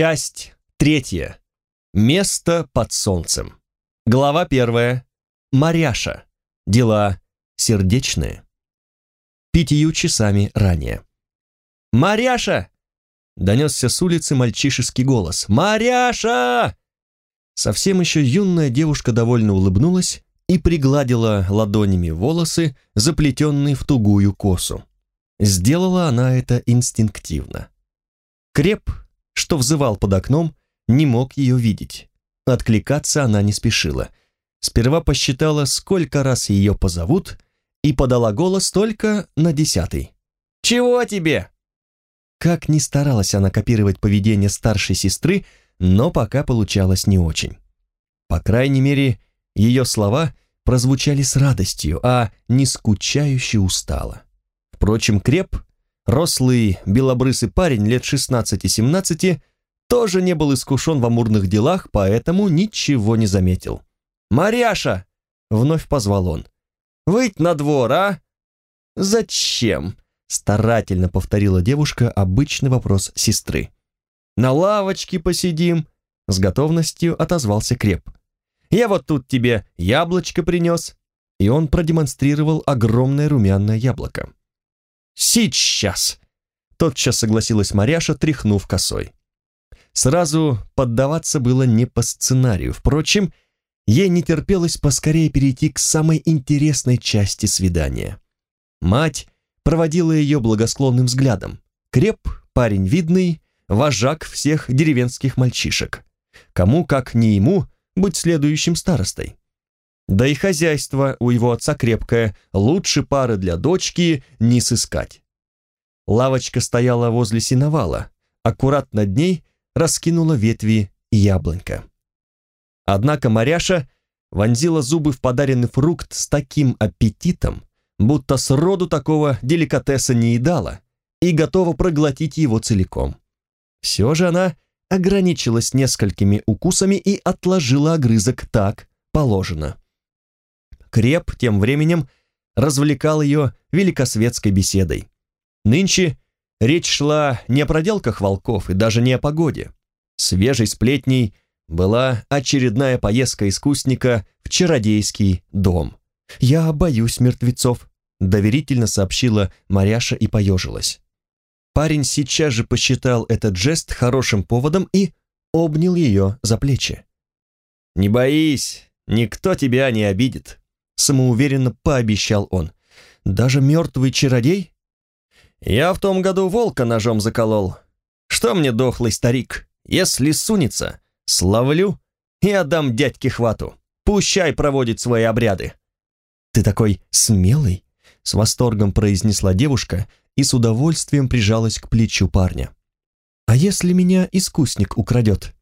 Часть третья. Место под солнцем. Глава первая. Маряша. Дела сердечные. Пятью часами ранее. «Маряша!» — донесся с улицы мальчишеский голос. «Маряша!» Совсем еще юная девушка довольно улыбнулась и пригладила ладонями волосы, заплетенные в тугую косу. Сделала она это инстинктивно. Креп, что взывал под окном, не мог ее видеть. Откликаться она не спешила. Сперва посчитала, сколько раз ее позовут, и подала голос только на десятый. «Чего тебе?» Как ни старалась она копировать поведение старшей сестры, но пока получалось не очень. По крайней мере, ее слова прозвучали с радостью, а не скучающе устало. Впрочем, Креп, рослый белобрысый парень лет 16-17, тоже не был искушен в амурных делах, поэтому ничего не заметил. «Маряша!» — вновь позвал он. «Выйдь на двор, а?» «Зачем?» — старательно повторила девушка обычный вопрос сестры. «На лавочке посидим», — с готовностью отозвался Креп. «Я вот тут тебе яблочко принес». И он продемонстрировал огромное румяное яблоко. «Сейчас!» — тотчас согласилась Маряша, тряхнув косой. Сразу поддаваться было не по сценарию. Впрочем, ей не терпелось поскорее перейти к самой интересной части свидания. Мать проводила ее благосклонным взглядом. Креп, парень видный, вожак всех деревенских мальчишек. Кому, как не ему, быть следующим старостой. Да и хозяйство у его отца крепкое, лучше пары для дочки не сыскать. Лавочка стояла возле сеновала, аккурат над ней раскинула ветви яблонька. Однако Маряша вонзила зубы в подаренный фрукт с таким аппетитом, будто сроду такого деликатеса не едала и готова проглотить его целиком. Все же она ограничилась несколькими укусами и отложила огрызок так положено. Креп тем временем развлекал ее великосветской беседой. Нынче Речь шла не о проделках волков и даже не о погоде. Свежей сплетней была очередная поездка искусника в чародейский дом. «Я боюсь мертвецов», — доверительно сообщила Маряша и поежилась. Парень сейчас же посчитал этот жест хорошим поводом и обнял ее за плечи. «Не боись, никто тебя не обидит», — самоуверенно пообещал он. «Даже мертвый чародей?» Я в том году волка ножом заколол. Что мне дохлый старик? Если сунется, славлю и отдам дядьке хвату. Пущай проводит свои обряды. Ты такой смелый, с восторгом произнесла девушка и с удовольствием прижалась к плечу парня. А если меня искусник украдет?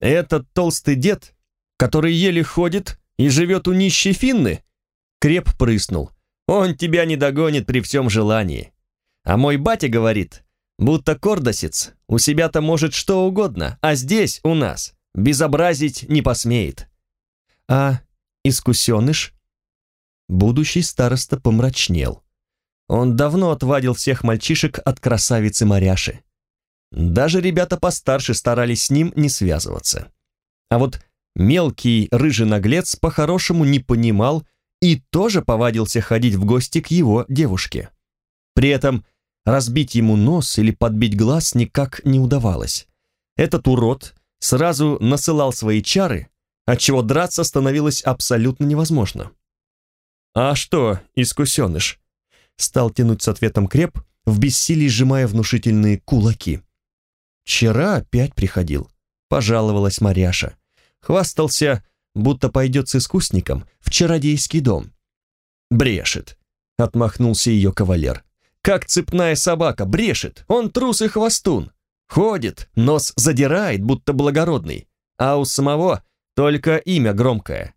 Этот толстый дед, который еле ходит и живет у нищей Финны? Креп прыснул. Он тебя не догонит при всем желании. А мой батя говорит, будто кордосец у себя-то может что угодно, а здесь, у нас, безобразить не посмеет. А искусеныш? Будущий староста помрачнел. Он давно отвадил всех мальчишек от красавицы Маряши. Даже ребята постарше старались с ним не связываться. А вот мелкий рыжий наглец по-хорошему не понимал и тоже повадился ходить в гости к его девушке. При этом разбить ему нос или подбить глаз никак не удавалось. Этот урод сразу насылал свои чары, отчего драться становилось абсолютно невозможно. «А что, искусеныш?» Стал тянуть с ответом креп, в бессилии сжимая внушительные кулаки. «Вчера опять приходил», — пожаловалась Маряша. Хвастался, будто пойдет с искусником в чародейский дом. «Брешет», — отмахнулся ее кавалер как цепная собака, брешет, он трус и хвостун. Ходит, нос задирает, будто благородный, а у самого только имя громкое.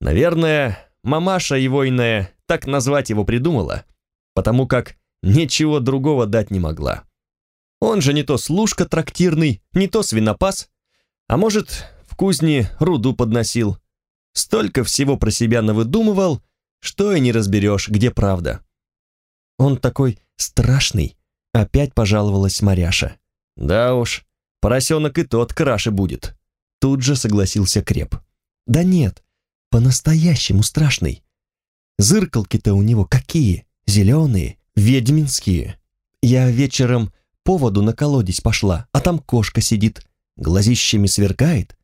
Наверное, мамаша его иная так назвать его придумала, потому как ничего другого дать не могла. Он же не то служка трактирный, не то свинопас, а может, кузне руду подносил. Столько всего про себя навыдумывал, что и не разберешь, где правда. Он такой страшный, опять пожаловалась Маряша. Да уж, Поросенок и тот краше будет. Тут же согласился Креп. Да нет, по-настоящему страшный. Зыркалки-то у него какие, зеленые, ведьминские. Я вечером по воду на колодец пошла, а там кошка сидит, глазищами сверкает,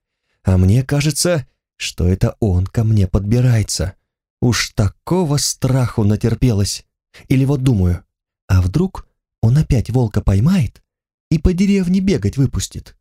а мне кажется, что это он ко мне подбирается. Уж такого страху натерпелась. Или вот думаю, а вдруг он опять волка поймает и по деревне бегать выпустит?